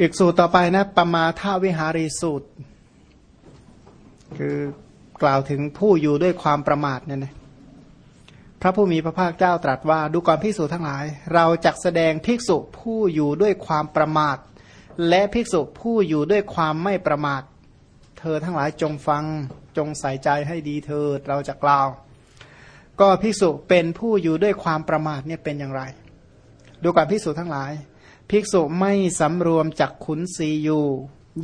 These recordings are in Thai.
อีกสูตรต่อไปนะปมาทาวิหารีสูตร คือกล่าวถึงผู้อยู่ด้วยความประมาทเนี่ยนะพระผู้มีพระภาคเจ้าตรัสว่า ดูก่อนภิกษุทั้งหลาย เราจักแสดงภิกษุผู้อยู่ด้วยความประมาท และภิกษุผู้อยู่ด้วยความไม่ประมาท เธอทั้งหลายจงฟังจงใส่ใจให้ดีเถิดเราจะกล่าว ก็ภิกษุเป็นผู้อยู่ด้วยความประมาทเนี่ยเป็นอย่างไร ดูก่อนภิกษุทั้งหลาย ภิกษุไม่สำรวมจักขุนสีอยู่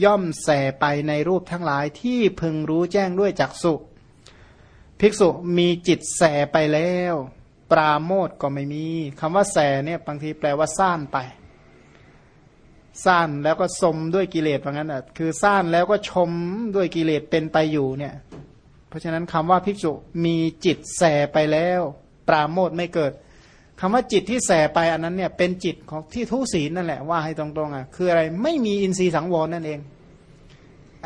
ย่อมแสไปในรูปทั้งหลายที่พึงรู้แจ้งด้วยจักสุภิกษุมีจิตแสไปแล้ว ปราโมทก็ไม่มีคำว่าแสเนี่ยบางทีแปลว่าซ่านไปซ่านแล้วก็สมด้วยกิเลสว่างั้นอะคือซ่านแล้วก็ชมด้วยกิเลสเป็นไปอยู่เนี่ย เพราะฉะนั้นคำว่าภิกษุมีจิตแสไปแล้ว ปราโมทไม่เกิด คำว่าจิตที่แสไปอันนั้นเนี่ยเป็นจิตของที่ทุศีลนั่นแหละว่าให้ตรงๆอะคืออะไรไม่มีอินทรีย์สังวรนั่นเอง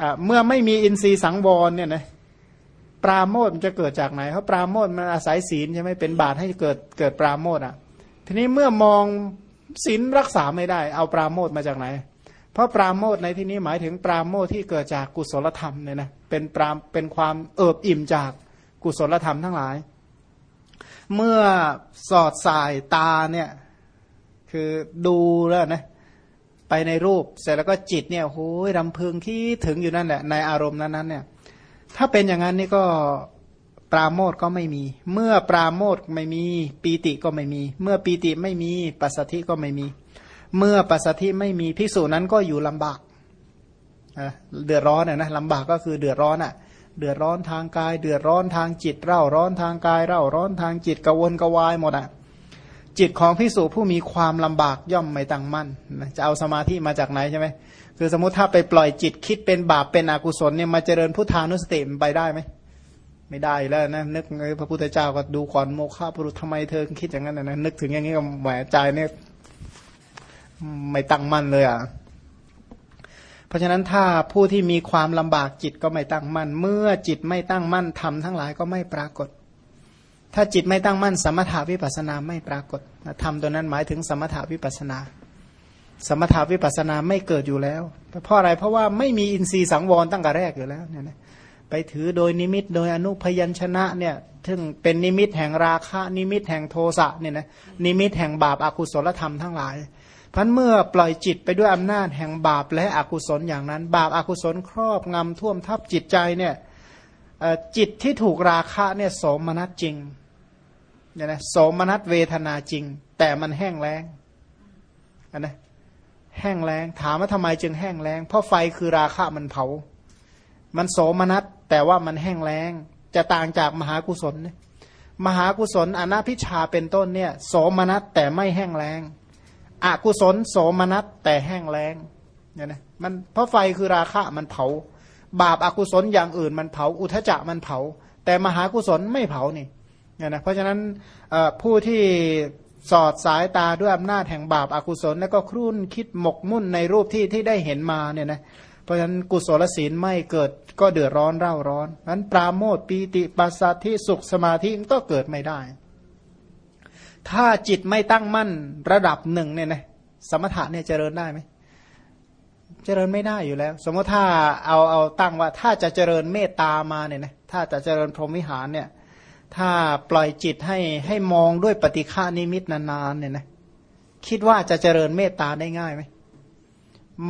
อ่าเมื่อไม่มีอินทรีย์สังวรเนี่ยนะปราโมทมันจะเกิดจากไหนเพราะปราโมทมันอาศัยศีลใช่ไหมเป็นบาตให้เกิดเกิดปราโมทอะ ทีนี้เมื่อมองศีลรักษาไม่ได้ เอาปราโมทมาจากไหน เพราะปราโมทในที่นี้หมายถึงปราโมทที่เกิดจากกุศลธรรมเนี่ยนะเป็นปรามเป็นความเอิบอิ่มจากกุศลธรรมทั้งหลาย เมื่อสอดสายตาเนี่ยคือดูแล้วนะไปในรูปเสร็จแล้วก็จิตเนี่ยโอ้ยรำพึงคิดถึงอยู่นั่นแหละในอารมณ์นั้นๆเนี่ยถ้าเป็นอย่างนั้นนี่ก็ปราโมทก็ไม่มี เมื่อปราโมทไม่มีปีติก็ไม่มี เมื่อปีติไม่มีปัสสธิก็ไม่มี เมื่อปัสสธิไม่มีภิกษุนั้นก็อยู่ลำบากเดือดร้อนนะลำบากก็คือเดือดร้อนอะ เดือดร้อนทางกาย เดือดร้อนทางจิต เร่าร้อนทางกาย เร่าร้อนทางจิตกวนกวายหมดอะจิตของภิกษุผู้มีความลำบากย่อมไม่ตั้งมั่นจะเอาสมาธิมาจากไหนใช่ไหมคือสมมติถ้าไปปล่อยจิตคิดเป็นบาปเป็นอกุศลเนี่ยมาเจริญพุทธานุสติมันไปได้ไหมไม่ได้แล้วนะนึกพระพุทธเจ้าก็ดูก่อนโมฆะบุรุษทำไมเธอคิดอย่างนั้นนะนึกถึงอย่างนี้ก็แหมใจเนี่ยไม่ตั้งมั่นเลยอะ เพราะฉะนั้นถ้าผู้ที่มีความลำบากจิตก็ไม่ตั้งมั่น เมื่อจิตไม่ตั้งมั่นทำทั้งหลายก็ไม่ปรากฏ ถ้าจิตไม่ตั้งมั่น สมถาวิปัสนาไม่ปรากฏทำตัวนั้นหมายถึงสมถาวิปัสนา สมถาวิปัสนาไม่เกิดอยู่แล้วเพราะอะไรเพราะว่าไม่มีอินทรีย์สังวรตั้งแต่แรกอยู่แล้วเนี่ยนะไปถือโดยนิมิตโดยอนุพยัญชนะเนี่ยซึ่งเป็นนิมิตแห่งราคะนิมิตแห่งโทสะเนี่ยนะนิมิตแห่งบาปอากุศลธรรมทั้งหลาย พันเมื่อปล่อยจิตไปด้วยอำนาจแห่งบาปและอกุศลอย่างนั้น บาปอากุศลครอบงำท่วมทับจิตใจเนี่ยจิตที่ถูกราคะเนี่ยโสมนัสจริงเนี่ยนะโสมนัสเวทนาจริง แต่มันแห้งแล้งนะแห้งแล้งถามว่าทำไมจึงแห้งแล้ง เพราะไฟคือราคะมันเผา มันโสมนัสแต่ว่ามันแห้งแล้ง จะต่างจากมหากุศล มหากุศลอนาพิชาเป็นต้นเนี่ยโสมนัสแต่ไม่แห้งแล้ง อกุศลโสมนัสแต่แห้งแล้งเนี่ยนะมันเพราะไฟคือราคะมันเผา บาปอากุศลอย่างอื่นมันเผา อุทจะมันเผา แต่มหากุศลไม่เผานี่เนี่ยนะเพราะฉะนั้นผู้ที่สอดสายตาด้วยอำนาจแห่งบาปอากุศล แล้วก็ครุ่นคิดหมกมุ่นในรูปที่ที่ได้เห็นมาเนี่ยนะเพราะฉะนั้นกุศลศีลไม่เกิดก็เดือดร้อนเร่าร้อนนั้นปราโมทปีติปัสสัทธิสุขสมาธิก็เกิดไม่ได้ ถ้าจิตไม่ตั้งมั่นระดับหนึ่งเนี่ยนะสมถะเนี่ยเจริญได้ไหมเจริญไม่ได้อยู่แล้ว สมมติถ้าเอาเอาตั้งว่า ถ้าจะเจริญเมตตามาเนี่ยนะถ้าจะเจริญพรหมวิหารเนี่ย ถ้าปล่อยจิตให้ให้มองด้วยปฏิฆานิมิตนานๆเนี่ยนะคิดว่าจะเจริญเมตตาได้ง่ายไหม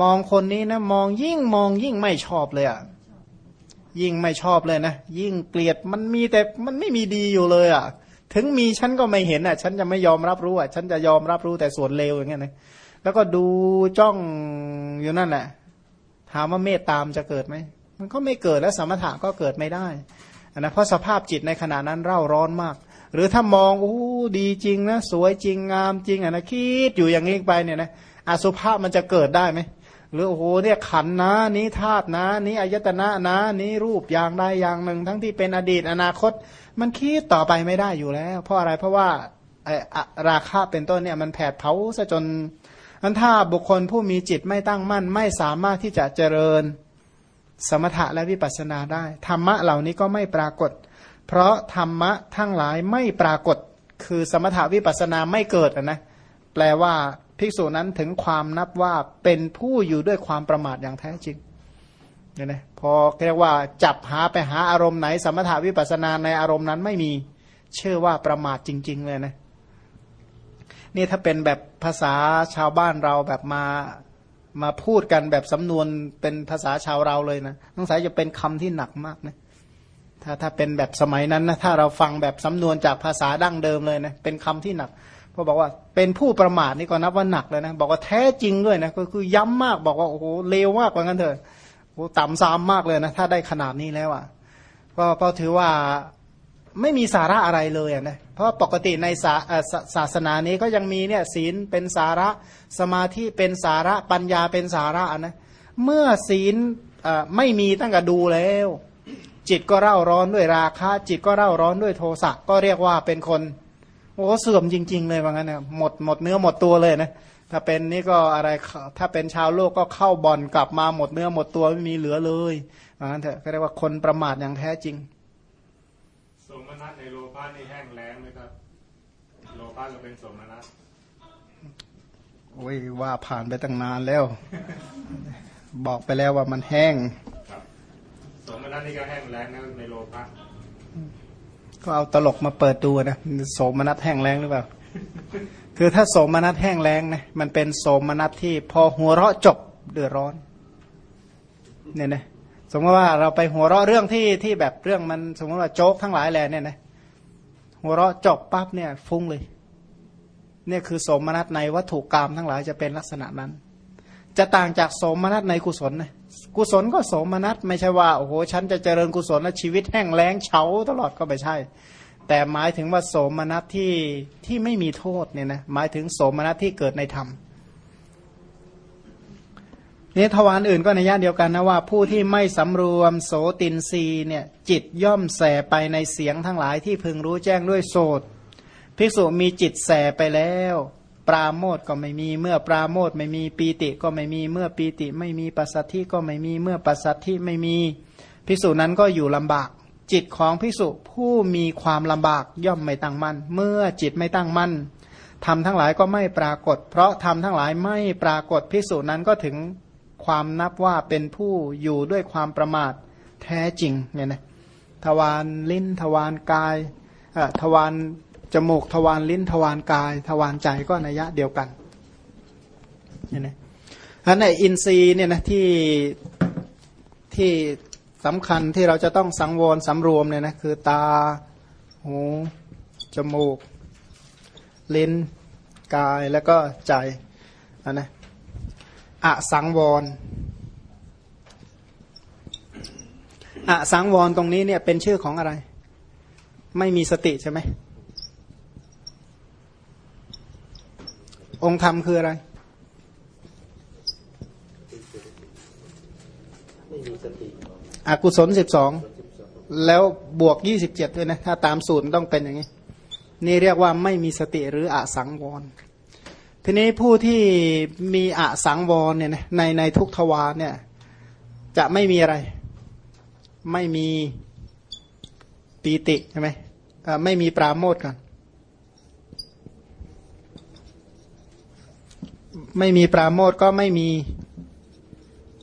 มองคนนี้นะมองยิ่งมองยิ่งไม่ชอบเลยอะ่ะยิ่งไม่ชอบเลยนะยิ่งเกลียดมันมีแต่มันไม่มีดีอยู่เลยอะ่ะ ถึงมีฉันก็ไม่เห็นอะ ฉันจะไม่ยอมรับรู้อะ ฉันจะยอมรับรู้แต่ส่วนเลวอย่างเงี้ยนะแล้วก็ดูจ้องอยู่นั่นแหละถามว่าเมตตามจะเกิดไหมมันก็ไม่เกิดแล้วสมถะก็เกิดไม่ได้นะเพราะสภาพจิตในขณะนั้นเร่าร้อนมาก หรือถ้ามองโอ้ดีจริงนะสวยจริงงามจริงอะนะคิดอยู่อย่างนี้ไปเนี่ยนะอสุภาพมันจะเกิดได้ไหมหรือโอ้โหเนี่ยขันนะนี้ธาตุนะ นี้อายตนะนะ นี้รูปอย่างใดอย่างหนึ่ง ทั้งที่เป็นอดีตอนาคต มันคิดต่อไปไม่ได้อยู่แล้ว เพราะอะไรเพราะว่าราคาเป็นต้นเนี่ยมันแผดเผาซะจนอันถ้าบุคคลผู้มีจิตไม่ตั้งมั่น ไม่สามารถที่จะเจริญสมถะและวิปัสสนาได้ ธรรมะเหล่านี้ก็ไม่ปรากฏ เพราะธรรมะทั้งหลายไม่ปรากฏคือสมถะวิปัสสนาไม่เกิดนะแปลว่าภิกษุนั้นถึงความนับว่าเป็นผู้อยู่ด้วยความประมาทอย่างแท้จริง เนี่ยนะพอเรียกว่าจับหาไปหาอารมณ์ไหน สมถาวิปัสนาในอารมณ์นั้นไม่มีเชื่อว่าประมาทจริง ๆ เลยนะนี่ถ้าเป็นแบบภาษาชาวบ้านเราแบบมามาพูดกันแบบสำนวนเป็นภาษาชาวเราเลยนะต้องสายจะเป็นคำที่หนักมากนะถ้าถ้าเป็นแบบสมัยนั้นนะถ้าเราฟังแบบสำนวนจากภาษาดั้งเดิมเลยนะเป็นคำที่หนักพอบอกว่าเป็นผู้ประมาทนี่ก็นับว่าหนักเลยนะบอกว่าแท้จริงด้วยนะก็คือย้ำมากบอกว่าโอ้โหเลวมากว่างั้นเถอะ ต่ำซามมากเลยนะถ้าได้ขนาดนี้แล้วอะก็ก็ถือว่าไม่มีสาระอะไรเลยนะเพราะปกติในศาศาสนานี้ก็ยังมีเนี่ยศีลเป็นสาระสมาธิเป็นสาระปัญญาเป็นสาระนะเมื่อศีลไม่มีตั้งแต่ดูแล้ว จิตก็เร่าร้อนด้วยราคะจิตก็เร่าร้อนด้วยโทสะก็เรียกว่าเป็นคนโอ้เสื่อมจริง ๆ เลยว่างั้นนะหมดหมดเนื้อหมดตัวเลยนะ ถ้าเป็นนี่ก็อะไรถ้าเป็นชาวโลกก็เข้าบ่อนกลับมาหมดเนื้อหมดตัวไม่มีเหลือเลยว่างั้นเถอะก็เรียกว่าคนประมาทอย่างแท้จริงสมนัตในโลภะนี่แห้งแล้งไหมครับโลภะก็เป็นสมนัตโอ้ยว่าผ่านไปตั้งนานแล้ว บอกไปแล้วว่ามันแห้งสมนัตนี่ก็แห้งแล้งนะในโลภะก็เอาตลกมาเปิดดูนะโสมนัสแห้งแรงหรือเปล่า คือถ้าโสมนัสแห้งแรงนะมันเป็นโสมนัสที่พอหัวเราะจบเดือดร้อนเนี่ยนะสมมติว่าเราไปหัวเราะเรื่องที่ที่แบบเรื่องมันสมมติว่าโจ๊กทั้งหลายแหล่เนี่ยนะหัวเราะจบปั๊บเนี่ย ฟุ้งเลย เนี่ยคือโสมนัสในวัตถุกรรมทั้งหลายจะเป็นลักษณะนั้น จะต่างจากโสมนัสในกุศลนะกุศลก็โสมนัสไม่ใช่ว่าโอ้โหฉันจะเจริญกุศลแล้วชีวิตแห้งแล้งเฉาตลอดก็ไม่ใช่ แต่หมายถึงว่าโสมนัสที่ที่ไม่มีโทษเนี่ยนะหมายถึงโสมนัสที่เกิดในธรรมนี่ทวารอื่นก็ในย่านเดียวกันนะว่า ผู้ที่ไม่สำรวมโสตินรีเนี่ยจิตย่อมแสไปในเสียงทั้งหลายที่พึงรู้แจ้งด้วยโสตภิกษุมีจิตแสไปแล้ว ปราโมทก็ไม่มีเมื่อปราโมทไม่มีปีติก็ไม่มีเมื่อปีติ ไม่มีปัสสัทธิก็ไม่มีเมื่อปัสสัทธิไม่มีภิกษุนั้นก็อยู่ลำบาก จิตของภิกษุผู้มีความลำบากย่อมไม่ตั้งมั่นเมื่อจิตไม่ตั้งมั่นทำทั้งหลายก็ไม่ปรากฏ เพราะทำทั้งหลายไม่ปรากฏภิกษุนั้นก็ถึงความนับว่าเป็นผู้อยู่ด้วยความประมาทแท้จริงเนี่ยนะทวารลิ้นทวารกายทวารจมูกทวารลิ้นทวารกาย ทวารใจก็นัยยะเดียวกันเนี่ยนะอันในอินทรีย์เนี่ยนะที่ที่ สำคัญที่เราจะต้องสังวรสำรวมเนี่ยนะคือตา หู จมูก ลิ้น กายแล้วก็ใจอันนะอะสังวรอะสังวรตรงนี้เนี่ยเป็นชื่อของอะไร ไม่มีสติใช่ไหม องค์ธรรมคืออะไร อกุศลสิบสองแล้วบวกยี่สิบเจ็ดด้วยนะ ถ้าตามสูตรต้องเป็นอย่างนี้ นี่เรียกว่าไม่มีสติหรืออสังวร ทีนี้ผู้ที่มีอสังวรเนี่ยในในทุกทวารเนี่ย จะไม่มีอะไร ไม่มีปีติใช่ไหมไม่มีปราโมทกันไม่มีปราโมทก็ไม่มี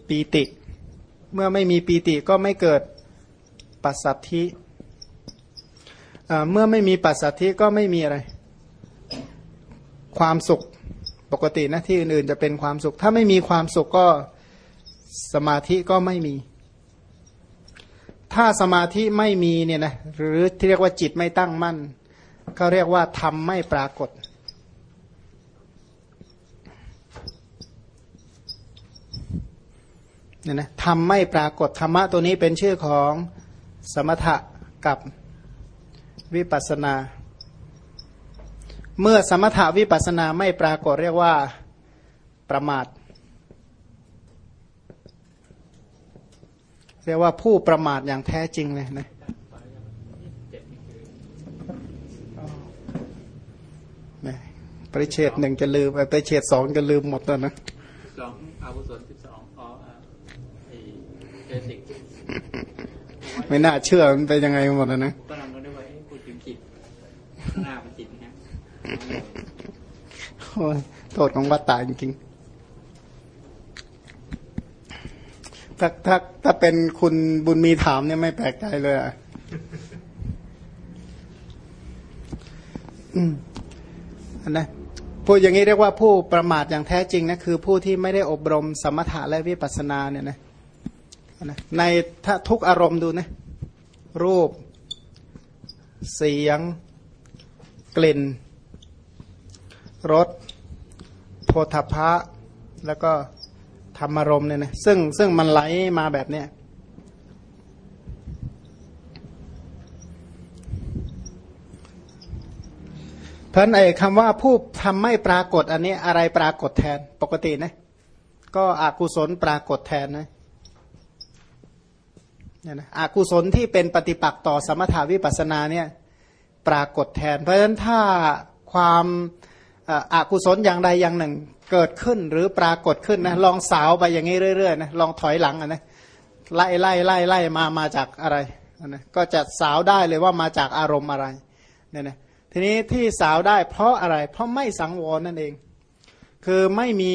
ปีติ เมื่อไม่มีปีติก็ไม่เกิดปัสสัทธิเมื่อไม่มีปัสสัทธิก็ไม่มีอะไร ความสุขปกตินะที่อื่นๆจะเป็นความสุข ถ้าไม่มีความสุขก็สมาธิก็ไม่มี ถ้าสมาธิไม่มีเนี่ยนะหรือที่เรียกว่าจิตไม่ตั้งมั่นเขาเรียกว่าทำไม่ปรากฏ เนี่ยนะทำไม่ปรากฏธรรมะตัวนี้เป็นชื่อของสมถะกับวิปัสนา เมื่อสมถะวิปัสนาไม่ปรากฏเรียกว่าประมาท เรียกว่าผู้ประมาทอย่างแท้จริงเลยนะปริเชตหนึ่งจะลืมปริเชตสองจะลืมหมดแล้วนะสองอาวุโสสิบสองอ๋อ ไม่น่าเชื่อมันเป็นยังไงหมดนะก็ลองดูว่าพูดถึงจิตหน้าเป็นจิตนะโทษของวัตตาจริงๆถ้าถ้าถ้าเป็นคุณบุญมีถามเนี่ยไม่แปลกใจเลยอะอืมอันนะพูดอย่างนี้เรียกว่าผู้ประมาทอย่างแท้จริงนะคือผู้ที่ไม่ได้อบรมสมถะและวิปัสสนาเนี่ยนะ นะในถ้าทุกอารมณ์ดูนะรูป เสียง กลิ่นรสโพธพะ แล้วก็ธรรมารมณ์เนี่ยนะซึ่งซึ่งมันไหลมาแบบเนี้ยเพราะไอ้คำว่าผู้ทำไม่ปรากฏอันนี้อะไรปรากฏแทนปกตินะ ก็อกุศลปรากฏแทนนะ เนี่ยนะอกุศลที่เป็นปฏิปักษ์ต่อสมถาวิปัสสนาเนี่ยปรากฏแทน เพราะฉะนั้นถ้าความอากุศลอย่างใดอย่างหนึ่งเกิดขึ้นหรือปรากฏขึ้นนะลองสาวไปอย่างนี้เรื่อยๆนะลองถอยหลังนะไล่ไล่ไล่ไล่มามาจากอะไรนะก็จะสาวได้เลยว่ามาจากอารมณ์อะไรเนี่ยนะทีนี้ที่สาวได้เพราะอะไร เพราะไม่สังวรนั่นเอง คือไม่มี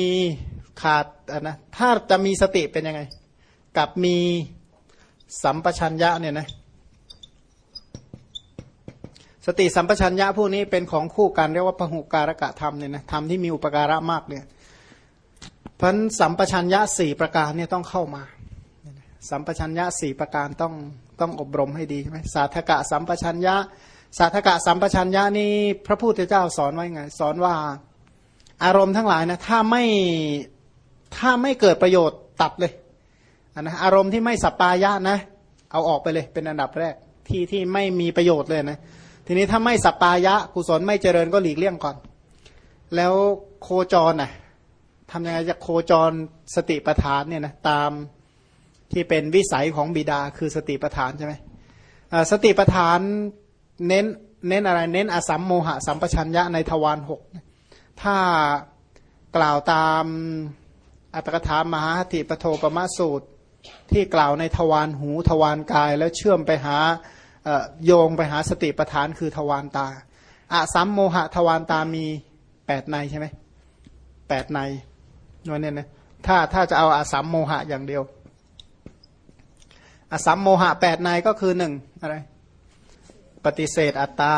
ขาดนะถ้าจะมีสติเป็นยังไง กับมี สัมปชัญญะเนี่ยนะสติสัมปชัญญะพวกนี้เป็นของคู่กันเรียกว่าพหุการกะธรรมเนี่ยนะธรรมที่มีอุปการะมากเนี่ยพันสัมปชัญญะสี่ประการเนี่ยต้องเข้ามา สัมปชัญญะสี่ประการต้องต้องอบรมให้ดีใช่ไหมสาธกะสัมปชัญญะ สาธกะสัมปชัญญะนี่พระพุทธเจ้าสอนไว้ไง สอนว่าอารมณ์ทั้งหลายนะถ้าไม่ถ้าไม่เกิดประโยชน์ตัดเลย นะอารมณ์ที่ไม่สัปปายะนะ เอาออกไปเลยเป็นอันดับแรกที่ที่ไม่มีประโยชน์เลยนะทีนี้ถ้าไม่สัปปายะกุศลไม่เจริญก็หลีกเลี่ยงก่อน แล้วโคจรน่ะทำยังไงจะโคจรสติปัฏฐานเนี่ยนะตามที่เป็นวิสัยของบิดาคือสติปัฏฐานใช่ไหมสติปัฏฐานเน้นเน้นอะไรเน้นอสัมโมหะสัมปชัญญะในทวารหกถ้ากล่าวตามอัตถกถามหาติปโทปมาสูตร ที่กล่าวในทวารหูทวารกาย แล้วเชื่อมไปหาโยงไปหาสติปทานคือทวารตาอะสัมโมหะทวารตามีแปดในใช่ไหมแปดในนั่นเนี่ยนะถ้าถ้าจะเอาอาสัมโมหะอย่างเดียวอาสัมโมหะแปดในก็คือหนึ่งอะไร ปฏิเสธอัตตา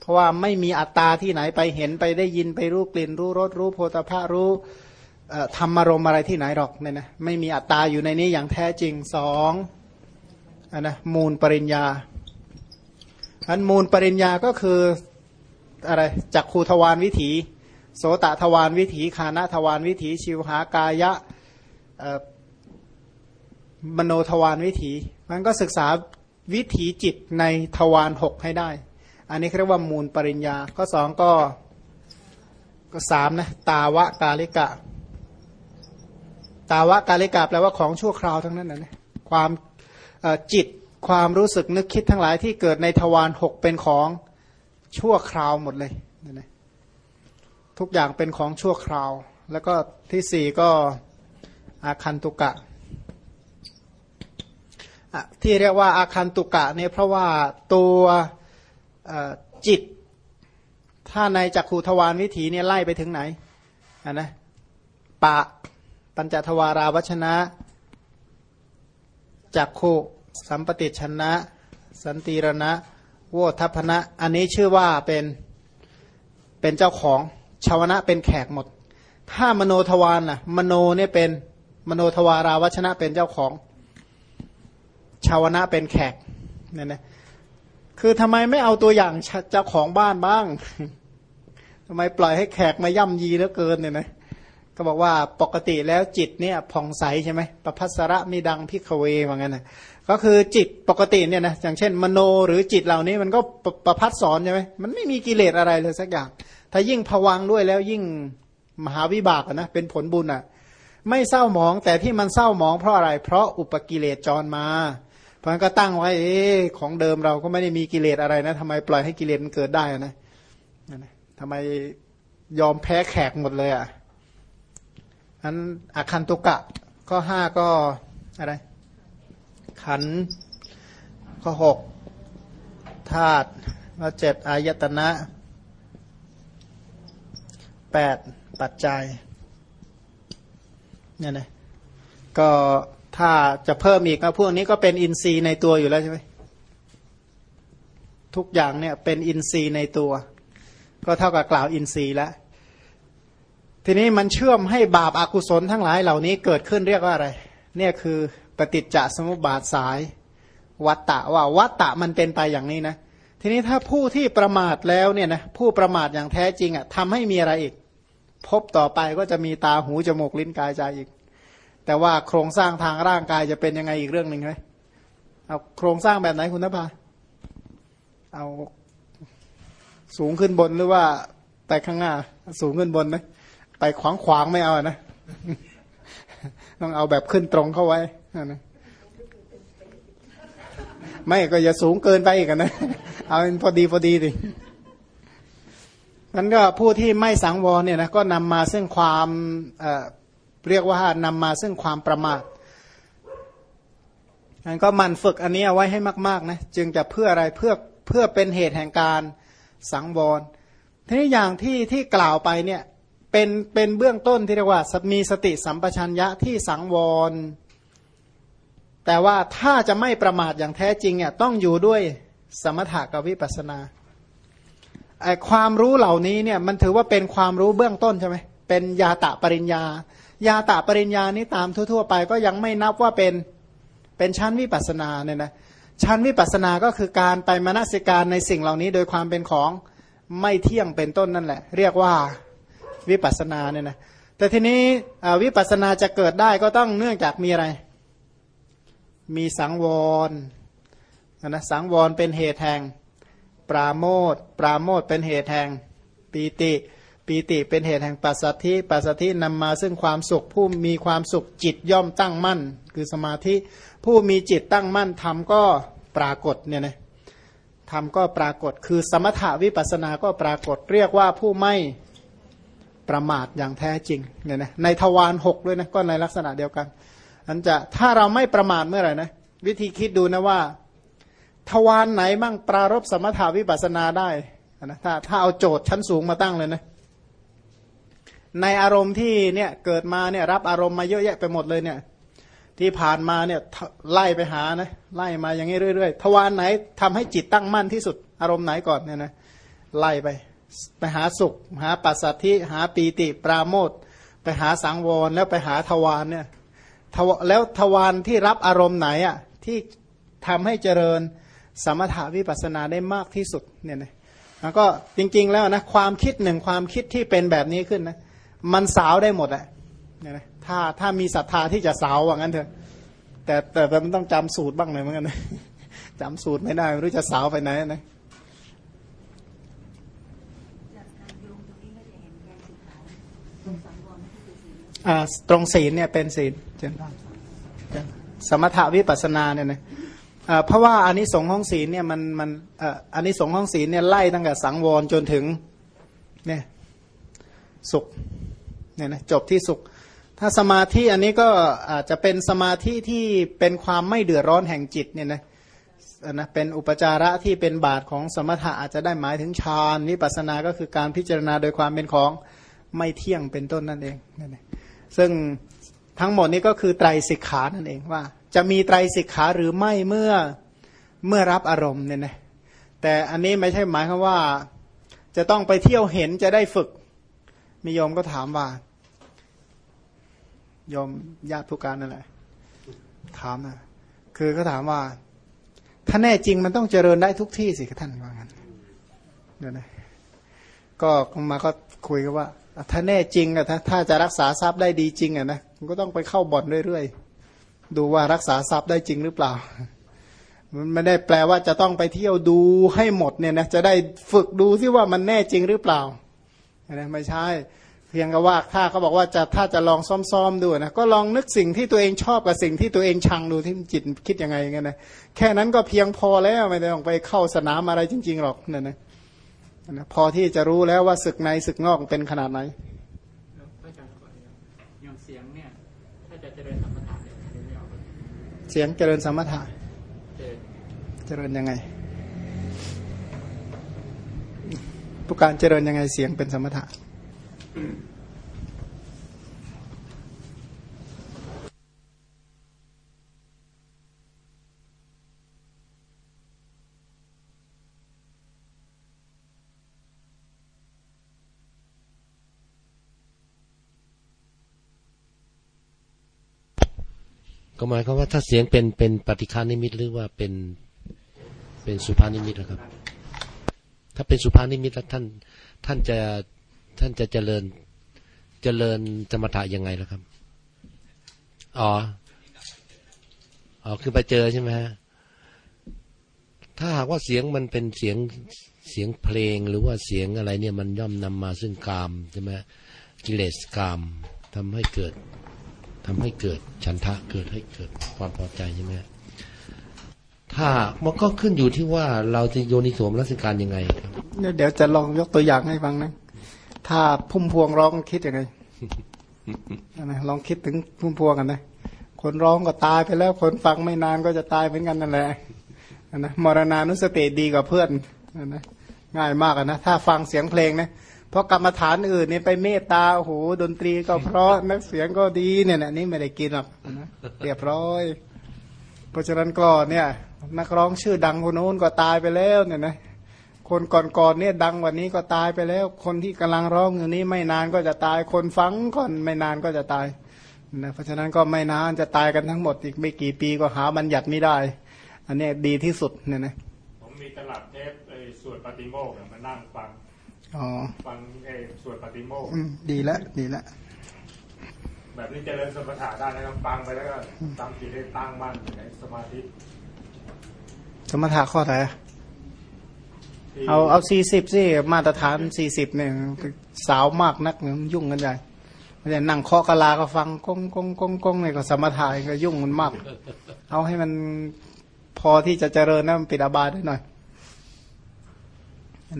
เพราะว่าไม่มีอัตตาที่ไหนไปเห็นไปได้ยินไปรู้กลิ่นรู้รสรู้โพธาภะรู้ ธรรมารมอะไรที่ไหนหรอกเนี่ยนะไม่มีอัตตาอยู่ในนี้อย่างแท้จริงสองอันนะมูลปริญญาอันมูลปริญญาก็คืออะไรจักขูทวารวิถี โสตทวารวิถีคานะทวารวิถี ชิวหากายะมโนทวารวิถีมันก็ศึกษาวิถีจิตในทวารหกให้ได้ อันนี้เรียกว่ามูลปริญญาข้อสองก็ก็สามนะตาวะกาลิกะ ตาวะกาลิกาแปลว่าของชั่วคราวทั้งนั้นนะความจิตความรู้สึกนึกคิดทั้งหลายที่เกิดในทวารหกเป็นของชั่วคราวหมดเลยนะทุกอย่างเป็นของชั่วคราว แล้วก็ที่สี่ก็อาคันตุกะที่เรียกว่าอาคันตุกะเนี่ยเพราะว่าตัวจิต ถ้าในจักขูทวารวิถีเนี่ยไล่ไปถึงไหนนนะปะ ปัญจทวาราวัชนะจักขุสัมปติชนะ สันติรณะ โวทัพนะ อันนี้ชื่อว่าเป็นเป็นเจ้าของชาวนะเป็นแขกหมด ถ้ามโนทวารน่ะ มโนเนี่ยเป็นมโนทวาราวัชนะเป็นเจ้าของชาวนะเป็นแขกเนี่ยนะคือทำไมไม่เอาตัวอย่างเจ้าของบ้านบ้างทำไมปล่อยให้แขกมาย่ำยีแล้วเกินเนี่ยนะ ก็บอกว่าปกติแล้วจิตเนี่ยผ่องใสใช่ไหมประพัสระมีดังพิกเวว่างั้นนะก็คือจิตปกติเนี่ยนะอย่างเช่น มโนหรือจิตเหล่านี้มันก็ประพัดสอนใช่ไหมมันไม่มีกิเลสอะไรเลยสักอย่าง ถ้ายิ่งผวังด้วยแล้วยิ่งมหาวิบากนะเป็นผลบุญอะไม่เศร้าหมองแต่ที่มันเศร้าหมองเพราะอะไร เพราะอุปกิเลสจรมา เพราะนั้นก็ตั้งไว้เออของเดิมเราก็ไม่ได้มีกิเลสอะไรนะทำไมปล่อยให้กิเลสมันเกิดได้นะทำไมยอมแพ้แขกหมดเลยอะ อันอาคันตุกะ ข้อห้าก็อะไร ขัน ข้อหกธาตุข้อเจ็ดอายตนะแปดปัจจัยเนี่ยนะก็ถ้าจะเพิ่มอีกก็พวกนี้ก็เป็นอินทรีย์ในตัวอยู่แล้วใช่ไหมทุกอย่างเนี่ยเป็นอินทรีย์ในตัว ก็เท่ากับกล่าวอินทรีย์แล้ว ทีนี้มันเชื่อมให้บาปอากุศลทั้งหลายเหล่านี้เกิดขึ้นเรียกว่าอะไร เนี่ยคือปฏิจจสมุปบาทสาย วัตตะว่าวัตตะมันเป็นไปอย่างนี้นะ ทีนี้ถ้าผู้ที่ประมาทแล้วเนี่ยนะผู้ประมาทอย่างแท้จริงอะทำให้มีอะไรอีก พบต่อไปก็จะมีตาหูจมูกลิ้นกายใจอีก แต่ว่าโครงสร้างทางร่างกายจะเป็นยังไงอีกเรื่องหนึ่งไหมเอาโครงสร้างแบบไหนคุณนภาเอาสูงขึ้นบนหรือว่าไปข้างหน้า สูงขึ้นบนนะ ไปขวางขวางๆไม่เอานะต้องเอาแบบขึ้นตรงเข้าไว้นะไม่ก็อย่าสูงเกินไปอีกนะเอาพอดีพอดีดินั้นก็ผู้ที่ไม่สังวรเนี่ยนะก็นำมาซึ่งความเเรียกว่านำมาซึ่งความประมาทนั้นก็มันฝึกอันนี้เอาไว้ให้มากๆนะจึงจะเพื่ออะไรเพื่อเพื่อเป็นเหตุแห่งการสังวรทีนี้อย่างที่ที่กล่าวไปเนี่ย เป็นเป็นเบื้องต้นที่เรียกว่ามีสติสัมปชัญญะที่สังวร แต่ว่าถ้าจะไม่ประมาทอย่างแท้จริงเนี่ยต้องอยู่ด้วยสมถะกับวิปัสสนาไอความรู้เหล่านี้เนี่ยมันถือว่าเป็นความรู้เบื้องต้นใช่ไหมเป็นยาตะปริญญา ยาตะปริญญานี้ตามทั่ว ๆ ไปก็ยังไม่นับว่าเป็นเป็นชั้นวิปัสสนาเนี่ยนะชั้นวิปัสสนาก็คือการไปมนสิการในสิ่งเหล่านี้ โดยความเป็นของไม่เที่ยงเป็นต้นนั่นแหละ เรียกว่า วิปัสสนาเนี่ยนะแต่ทีนี้วิปัสสนาจะเกิดได้ก็ต้องเนื่องจากมีอะไร มีสังวรนะสังวรเป็นเหตุแห่งปราโมทปราโมทเป็นเหตุแห่งปีติปีติเป็นเหตุแห่งปัสสัทธิปัสสัทธินำมาซึ่งความสุขผู้มีความสุขจิตย่อมตั้งมั่น คือสมาธิผู้มีจิตตั้งมั่นธรรมก็ปรากฏเนี่ยนะธรรมก็ปรากฏ คือสมถาวิปัสสนาก็ปรากฏ เรียกว่าผู้ไม่ ประมาทอย่างแท้จริงเนี่ยนะในทวารหกด้วยนะก็ในลักษณะเดียวกันอันจะถ้าเราไม่ประมาทเมื่อไหร่นะวิธีคิดดูนะว่า ทวารไหนมั่งปรารบสมถาวิปัสสนาได้นะถ้าถ้าเอาโจทย์ชั้นสูงมาตั้งเลยนะในอารมณ์ที่เนี่ยเกิดมาเนี่ยรับอารมณ์มาเยอะแยะไปหมดเลยเนี่ยที่ผ่านมาเนี่ยไล่ไปหานะไล่มาอย่างนี้เรื่อยๆทวารไหนทำให้จิตตั้งมั่นที่สุดอารมณ์ไหนก่อนเนี่ยนะไล่ไป ไปหาสุข หาปัสสัทธิหาปีติปราโมทไปหาสังวรแล้วไปหาทวารเนี่ยแล้วทวารที่รับอารมณ์ไหนอะที่ทำให้เจริญสมถาวิปัสนาได้มากที่สุดเนี่ยนะแล้วก็จริง ๆ แล้วนะความคิดหนึ่งความคิดที่เป็นแบบนี้ขึ้นนะมันสาวได้หมดอะเนี่ยนะถ้าถ้ามีศรัทธาที่จะสาวว่างั้นเถอะแต่แต่แต่มันต้องจำสูตรบ้างหน่อยเหมือนกันนะจำสูตรไม่ได้ไม่รู้จะสาวไปไหนนะ จากการโยงตรงนี้ไม่ได้เห็นแกนสีขาวตรงสังวรไม่ใช่คือสี อ่า ตรงศีลเนี่ยเป็นศีลเจนสมถาวิปัสนาเนี่ยนะเพราะว่าอานิสงส์ของศีลเนี่ยมันมันอ่ออานิสงส์ของศีลเนี่ยไล่ตั้งแต่สังวรจนถึงเนี่ยสุขเนี่ยนะจบที่สุข ถ้าสมาธิอันนี้ก็อาจจะเป็นสมาธิที่เป็นความไม่เดือดร้อนแห่งจิตเนี่ยนะนะเป็นอุปจาระที่เป็นบาทของสมถะอาจจะได้หมายถึงฌานวิปัสสนาก็คือการพิจารณาโดยความเป็นของไม่เที่ยงเป็นต้นนั่นเองนั่นเอง ซึ่งทั้งหมดนี้ก็คือไตรสิกขานั่นเองว่า จะมีไตรสิกขาหรือไม่เมื่อเมื่อรับอารมณ์เนี่ยนะแต่อันนี้ไม่ใช่หมายความว่า จะต้องไปเที่ยวเห็นจะได้ฝึกมีโยมก็ถามว่าโยมญาติผู้การนั่นแหละถามนะคือเขาถามว่า ถ้าแน่จริงมันต้องเจริญได้ทุกที่สิท่านว่างั้นเดี๋ยวนะก็มาก็คุยกันว่า ถ้าแน่จริงอะถ้าถ้าจะรักษาทรัพย์ได้ดีจริงอะนะมันก็ต้องไปเข้าบ่อนเรื่อยๆดูว่ารักษาทรัพย์ได้จริงหรือเปล่า มันไม่ได้แปลว่าจะต้องไปเที่ยวดูให้หมดเนี่ยนะจะได้ฝึกดูที่ว่ามันแน่จริงหรือเปล่านะไม่ใช่เพียงกับว่าถ้าเขาบอกว่าจะถ้าจะลองซ้อมๆดูนะก็ลองนึกสิ่งที่ตัวเองชอบกับสิ่งที่ตัวเองชังดูที่จิตคิดยังไงกันนะแค่นั้นก็เพียงพอแล้วไม่ต้องไปเข้าสนามอะไรจริง ๆหรอกนั่นนะ นะพอที่จะรู้แล้วว่าศึกในศึกนอกเป็นขนาดไหนแล้วพระอาจารย์บอกอย่างเสียงเนี่ยถ้าจะเจริญสมถะเนี่ยดูไม่ออกเสียงเจริญสมถะเจริญเจริญยังไงผู้การเจริญยังไงเสียงเป็นสมถะ ก็หมายความว่าถ้าเสียงเป็นเป็นปฏิฆานิมิตหรือว่าเป็นเป็นสุภานิมิตนะครับ ถ้าเป็นสุภานิมิตแล้วท่านท่านจะท่านจะเจริญเจริญสมถะยังไงล่ะครับ อ๋อ อ๋อคือไปเจอใช่ไหมฮะ ถ้าหากว่าเสียงมันเป็นเสียงเสียงเพลงหรือว่าเสียงอะไรเนี่ยมันย่อมนำมาซึ่งกามใช่ไหมกิเลสกามทำให้เกิด ทำให้เกิดฉันทะเกิดให้เกิดความพอใจใช่ไหมถ้ามันก็ขึ้นอยู่ที่ว่าเราจะโยนิสวมรัศการยังไงครับเดี๋ยวเดี๋ยวจะลองยกตัวอย่างให้ฟังนะถ้าพุ่มพวงร้องคิดยังไงนะลองคิดถึงพุ่มพวงกันนะคนร้องก็ตายไปแล้ว คนฟังไม่นานก็จะตายเหมือนกันนั่นแหละนะมรณานุสติดีกว่าเพื่อนนะง่ายมากนะถ้าฟังเสียงเพลงนะ เพราะกรรมฐานอื่นเนี่ยไปเมตตาโอ้โหดนตรีก็เพราะนักเสียงก็ดีเนี่ยนะนี่ไม่ได้กินหรอกนะเรียบร้อย เพราะฉะนั้นก็เนี่ยนักร้องชื่อดังคนโน้นก็ตายไปแล้วเนี่ยนะคนก่อนๆเนี่ยดังวันนี้ก็ตายไปแล้ว คนที่กำลังร้องอยู่นี้ไม่นานก็จะตายคนฟังก่อนไม่นานก็จะตายนะเพราะฉะนั้นก็ไม่นานจะตายกันทั้งหมดอีกไม่กี่ปีก็หาบัญญัติไม่ได้ อันนี้ดีที่สุดเนี่ยนะผมมีตลับเทปไอ้สวดปฏิโมกข์มานั่งฟัง ฟังไอ้สวดปฏิโมกข์อืมดีแล้วดีแล้วแบบนี้เจริญสมถะได้นะครับฟังไปแล้วก็ทำจิตให้ตั้งมั่นอยู่ในสมาธิ สมถะข้อไหนอะที่เอาเอาสี่สิบสิมาตรฐานสี่สิบเนี่ยสาวมากนักเนี่ยมันยุ่งกันใหญ่ไม่ใช่นั่งเคาะกะลาก็ฟังกงกงกงกงเนี่ยก็สมถะก็ยุ่งมันมาก เอาให้มันพอที่จะเจริญนะมันปิดอบายได้หน่อย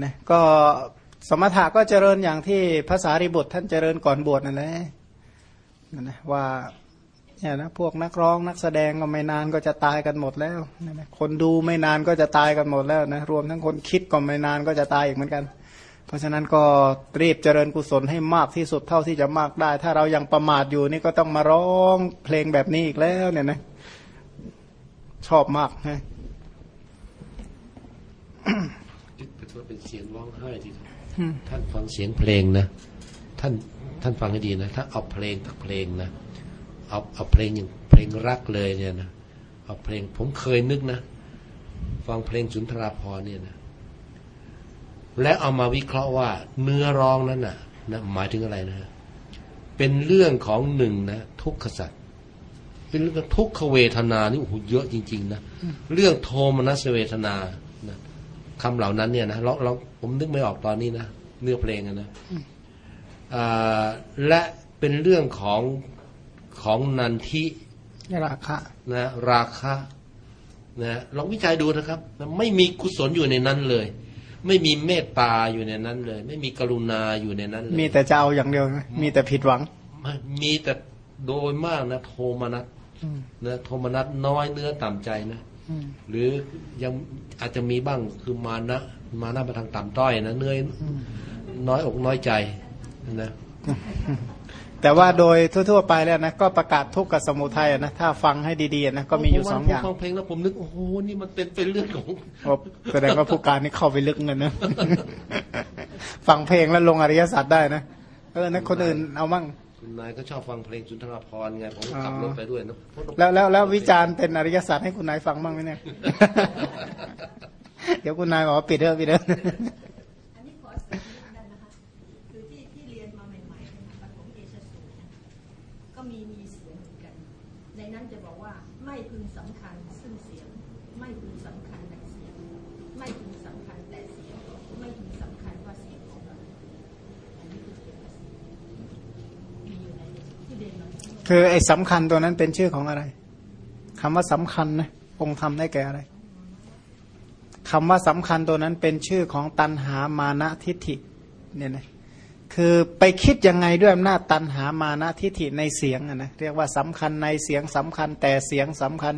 นะก็ สมถะก็เจริญอย่างที่ภาษาริบุตรท่านเจริญก่อนบวชนั่นแหละนั่นนะว่าเนี่ยนะพวกนักร้องนักแสดงก็ไม่นานก็จะตายกันหมดแล้วนั่นนะคนดูไม่นานก็จะตายกันหมดแล้วนะรวมทั้งคนคิดก็ไม่นานก็จะตายอีกเหมือนกัน เพราะฉะนั้นก็รีบเจริญกุศลให้มากที่สุดเท่าที่จะมากได้ ถ้าเรายังประมาทอยู่นี่ก็ต้องมาร้องเพลงแบบนี้อีกแล้วเนี่ยนะชอบมากนะเป็นว่าเป็นเสียงร้องไห้ที่อืม ท่านฟังเสียงเพลงนะ ท่านท่านฟังให้ดีนะ ถ้าเอาเพลงตักเพลงนะ เอาเอาเพลงอย่างเพลงรักเลยเนี่ยนะ เอาเพลงผมเคยนึกนะ ฟังเพลงสุนทราภรเนี่ยนะ และเอามาวิเคราะห์ว่าเนื้อร้องนั้นน่ะนะหมายถึงอะไรนะ เป็นเรื่องของหนึ่งนะทุกขสัตว์เป็นเรื่องทุกขเวทนานี่โอ้โหเยอะจริง ๆ นะ เรื่องโทมนัสเวทนา คำเหล่านั้นเนี่ยนะเราเราผมนึกไม่ออกตอนนี้นะเนื้อเพลงอะนะอ่าและเป็นเรื่องของของนันทิราคะนะราคะนะลองวิจัยดูนะครับนะไม่มีกุศลอยู่ในนั้นเลย ไม่มีเมตตาอยู่ในนั้นเลย ไม่มีกรุณาอยู่ในนั้นเลยมีแต่จะเอาอย่างเดียวนะมีแต่ผิดหวังไม่มีแต่โดยมากนะโทมนัสอืมนะโทมนัสน้อยเนื้อต่ำใจนะอืม หรือยังอาจจะมีบ้างคือมานะ มานะไปทางต่ำต้อยนะเนื่อยน้อยอกน้อยใจนะแต่ว่าโดยทั่วๆไปแล้วนะก็ประกาศทุกข์กับสมุทัยอะนะถ้าฟังให้ดีๆนะก็มีอยู่สองอย่างผมฟังเพลงแล้วผมนึกโอ้โหนี่มันเป็นเป็นเรื่องของโอ้แสดงว่าผู้การนี่เข้าไปลึกเงินนะฟังเพลงแล้วลงอริยสัจได้นะเออนะคนอื่นเอามั่ง คุณนายก็ชอบฟังเพลงสุนทรภรณ์ไงผมก็ขับรถไปด้วยนะแล้วแล้วแล้ววิจารณ์เป็นอริยสัจให้คุณนายฟังบ้างไหมเนี่ยเดี๋ยวคุณนายบอกว่าปิดเถอะปิดเถอะ อันนี้ขอเสริมนิดนึงนะคะ คือที่ที่เรียนมาใหม่ๆเนี่ยปฐมเอชสูตรเนี่ยก็มีมีเสียงเหมือนกัน ในนั้นจะบอกว่าไม่พึงสำคัญซึ่งเสียง ไม่พึงสำคัญในเสียง ไม่พึงสำคัญแต่เสียง ไม่พึงสำคัญว่าเสียงของเราอันนี้คือเสียงภาษีมีอยู่ในที่เรียนมา คือไอ้สำคัญตัวนั้นเป็นชื่อของอะไรคำว่าสำคัญนะองค์ธรรมได้แก่อะไรคำว่าสำคัญตัวนั้นเป็นชื่อของตันหามานะทิฏฐิเนี่ยนะคือไปคิดยังไงด้วยอำนาจตันหามานะทิฏฐิในเสียงนะเรียกว่าสำคัญในเสียงสำคัญ แต่เสียงสำคัญ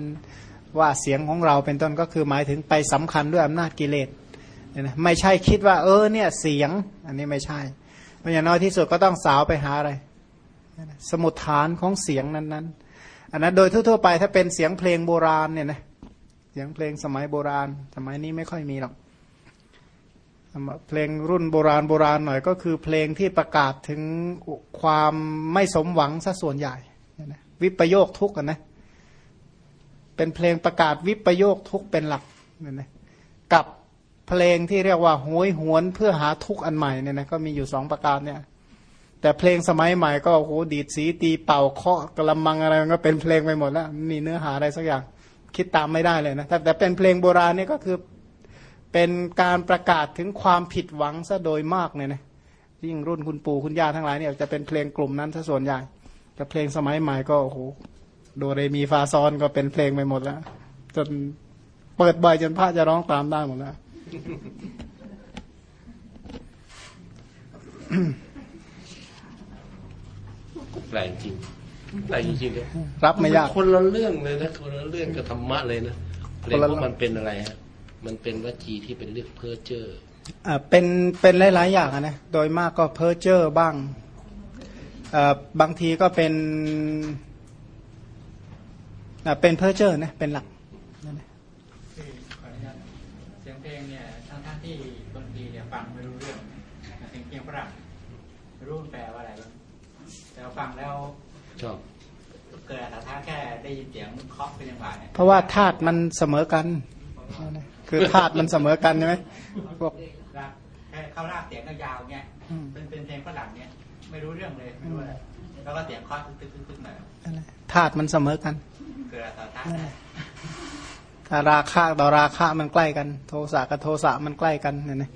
ว่าเสียงของเราเป็นต้นก็คือหมายถึงไปสำคัญด้วยอำนาจกิเลสเนี่ยนะไม่ใช่คิดว่าเออเนี่ยเสียง อันนี้ไม่ใช่ไปราะอย่างน้อยที่สุดก็ต้องสาวไปหาอะไร สมุดฐานของเสียงนั้นๆอันนั้นโดยทั่วๆไปถ้าเป็นเสียงเพลงโบราณเนี่ยนะเสียงเพลงสมัยโบราณ สมัยนี้ไม่ค่อยมีหรอกเพลงรุ่นโบราณโบราณหน่อยก็คือเพลงที่ประกาศถึงความไม่สมหวังซะส่วนใหญ่วิปโยคทุกข์นะเป็นเพลงประกาศวิปโยคทุกข์เป็นหลักนะกับเพลงที่เรียกว่าโหยหวนเพื่อหาทุกข์อันใหม่เนี่ยนะก็มีอยู่สองประการเนี่ย แต่เพลงสมัยใหม่ก็โอ้โหดีดสีตีเป่าเคาะกระมังอะไรก็เป็นเพลงไปหมดแล้วมีเนื้อหาอะไรสักอย่างคิดตามไม่ได้เลยนะแต่แต่เป็นเพลงโบราณนี่ก็คือเป็นการประกาศถึงความผิดหวังซะโดยมากเนี่ยนะยิ่งรุ่นคุณปู่คุณย่าทั้งหลายเนี่ยจะเป็นเพลงกลุ่มนั้นซะส่วนใหญ่แต่เพลงสมัยใหม่ก็โอ้โหโดเรมีฟาซอนก็เป็นเพลงไปหมดแล้ว จนเปิดบ่อยจนพระจะร้องตามได้หมดแล้ว แปลกจริงแปลกจริงๆเลยรับไม่ยากคนละเรื่องเลยนะคนละเรื่องกับธรรมะเลยนะเพลงว่ามันเป็นอะไรฮะมันเป็นวจีที่เป็นเรื่องเพ้อเจ้ออ่าเป็นเป็นหลายๆอย่างอะนะโดยมากก็เพ้อเจ้อบ้างอ่าบางทีก็เป็นอ่าเป็นเพ้อเจ้อนะเป็นหลักนั่นแหละคือขออนุญาตเสียงเพลงเนี่ยทั้งท่านที่บางทีเนี่ยฟังไม่รู้เรื่องเสียงเพลงฝรั่งไม่รู้มันแปลว่าอะไรบ้างแต่ว่า ฟังแล้วชอบเกิดอัตราแค่ได้ยินเสียงเคาะเป็นจังหวะเนี่ยเพราะว่าธาตุมันเสมอกันนั่นแหละคือธาตุมันเสมอกันใช่ไหมพวกรากแค่เข้ารากเสียงก็ยาวเงี้ยอืมเป็นเป็นเพลงฝรั่งเนี่ยไม่รู้เรื่องเลยไม่รู้อะไรแล้วก็เสียงเคาะตึ๊กตึ๊กตึ๊กมานั่นแหละธาตุมันเสมอกัน เกิดอัตรานั่นแหละถ้าราคะต่อราคะมันใกล้กัน โทสะกับโทสะมันใกล้กันเนี่ยนะ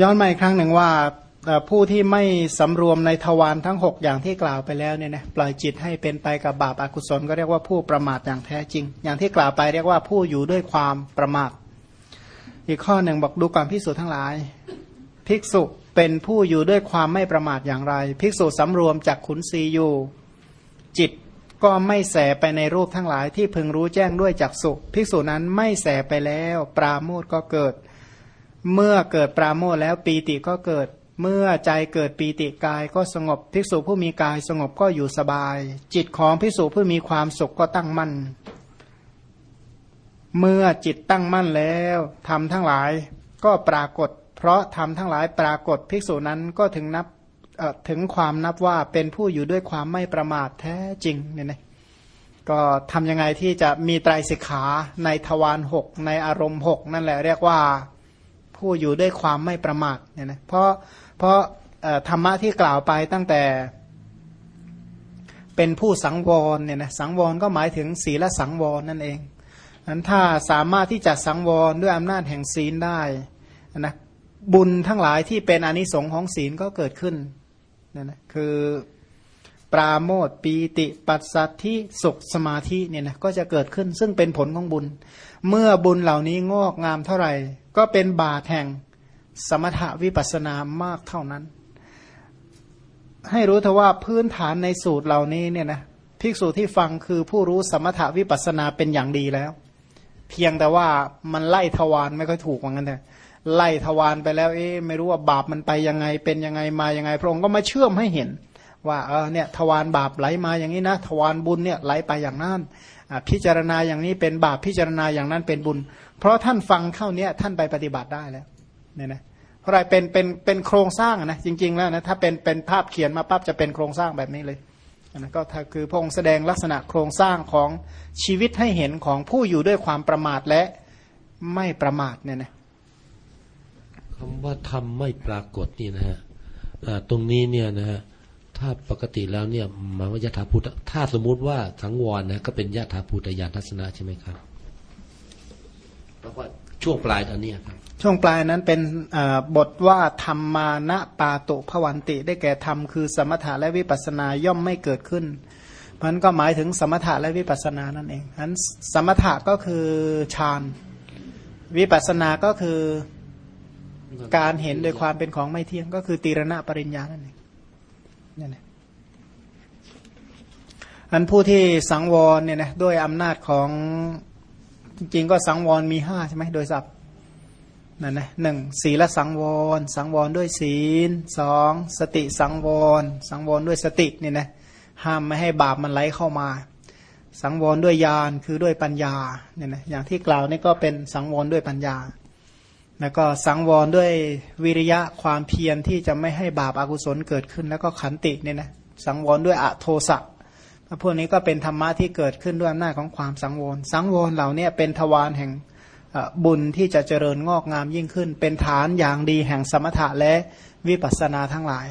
ย้อนมาอีกครั้งหนึ่งว่าเอ่อ ผู้ที่ไม่สำรวมในทวารทั้งหกอย่างที่กล่าวไปแล้วเนี่ยนะปล่อยจิตให้เป็นไปกับบาปอากุศลก็เรียกว่าผู้ประมาทอย่างแท้จริง อย่างที่กล่าวไปเรียกว่าผู้อยู่ด้วยความประมาท อีกข้อหนึ่งบอกดูความพิสูจน์ทั้งหลาย ภิกษุเป็นผู้อยู่ด้วยความไม่ประมาทอย่างไร ภิกษุสำรวมจากขุนศีอยู่ จิตก็ไม่แสไปในรูปทั้งหลายที่พึงรู้แจ้งด้วยจักสุภิกษุนั้นไม่แสไปแล้ว ปราโมทก็เกิด เมื่อเกิดปราโมทแล้วปีติก็เกิด เมื่อใจเกิดปีติกายก็สงบภิกษุผู้มีกายสงบก็อยู่สบาย จิตของภิกษุผู้มีความสุขก็ตั้งมั่น เมื่อจิตตั้งมั่นแล้วทำทั้งหลายก็ปรากฏ เพราะทำทั้งหลายปรากฏภิกษุนั้นก็ถึงนับถึงความนับว่าเป็นผู้อยู่ด้วยความไม่ประมาทแท้จริงเนี่ยนะก็ทำยังไงที่จะมีไตรสิกขาในทวารหกในอารมณ์หกนั่นแหละเรียกว่า ผู้อยู่ด้วยความไม่ประมาทเนี่ยนะเพราะเพราะธรรมะที่กล่าวไปตั้งแต่เป็นผู้สังวรเนี่ยนะสังวรก็หมายถึงศีลสังวรนั่นเองนั้นถ้าสามารถที่จะสังวรด้วยอำนาจแห่งศีลได้นะบุญทั้งหลายที่เป็นอนิสงค์ของศีลก็เกิดขึ้นนั่นนะคือปราโมทปีติ ปัสสัทธิสุขสมาธิเนี่ยนะก็จะเกิดขึ้นซึ่งเป็นผลของบุญ เมื่อบุญเหล่านี้งอกงามเท่าไหร่ ก็เป็นบาตแห่งสมถะวิปัสสนามากเท่านั้น ให้รู้เถอะว่าพื้นฐานในสูตรเหล่านี้เนี่ยนะภิกษุที่ฟังคือผู้รู้สมถะวิปัสสนาเป็นอย่างดีแล้ว เพียงแต่ว่ามันไล่ทวารไม่ค่อยถูกว่างั้นเถอะไล่ทวารไปแล้วเอ๊ะไม่รู้ว่าบาปมันไปยังไงเป็นยังไงมายังไง พระองค์ก็มาเชื่อมให้เห็น ว่าเออเนี่ยทวารบาปไหลมาอย่างนี้นะทวารบุญเนี่ยไหลไปอย่างนั้น พิจารณาอย่างนี้เป็นบาปพิจารณาอย่างนั้นเป็นบุญ เพราะท่านฟังเข้านี้ท่านไปปฏิบัติได้แล้วเนี่ยนะเพราะอะไรเป็นเป็นเป็นโครงสร้างนะจริง ๆ แล้วนะถ้าเป็นเป็นภาพเขียนมาปั๊บจะเป็นโครงสร้างแบบนี้เลยนะก็คือพระองค์แสดงลักษณะโครงสร้างของชีวิตให้เห็นของผู้อยู่ด้วยความประมาทและไม่ประมาทเนี่ยนะคำว่าทำไม่ปรากฏนี่นะฮะตรงนี้เนี่ยนะฮะ ถ้าปกติแล้วเนี่ยหมายว่ายถาภูตถ้าสมมุติว่าสังวรนะก็เป็นยถาภูตยานทัศนะใช่ไหมครับเพราะว่าช่วงปลายตอนนี้ครับ ช่วงปลายนั้นเป็นบทว่าธรรมานะปาตุภวันติ ได้แก่ธรรมคือสมถะและวิปัสสนาย่อมไม่เกิดขึ้นมันก็หมายถึงสมถะและวิปัสสนานั่นเองนั้นสมถะก็คือฌานวิปัสสนาก็คือการเห็นโดยความเป็นของไม่เที่ยงก็คือตีรณะปริญญานั่นเอง นั่นะอันผู้ที่สังวรเนี่ยนะด้วยอำนาจของจริงๆก็สังวรมีห้าใช่ไหมโดยศัพท์นั่นนะหนึ่งศีลสังวร สังวรด้วยศีลสองสติสังวร สังวรด้วยสติเนี่ยนะห้ามไม่ให้บาปมันไหลเข้ามา สังวรด้วยญาณคือด้วยปัญญาเนี่ยนะอย่างที่กล่าวนี่ก็เป็นสังวรด้วยปัญญา แล้วก็สังวรด้วยวิริยะความเพียรที่จะไม่ให้บาปอากุศลเกิดขึ้น แล้วก็ขันติเนี่ยนะสังวรด้วยอโทสะพวกนี้ก็เป็นธรรมะที่เกิดขึ้นด้วยอำนาจของความสังวร สังวรเหล่านี้เป็นทวารแห่งบุญที่จะเจริญงอกงามยิ่งขึ้น เป็นฐานอย่างดีแห่งสมถะและวิปัสสนาทั้งหลาย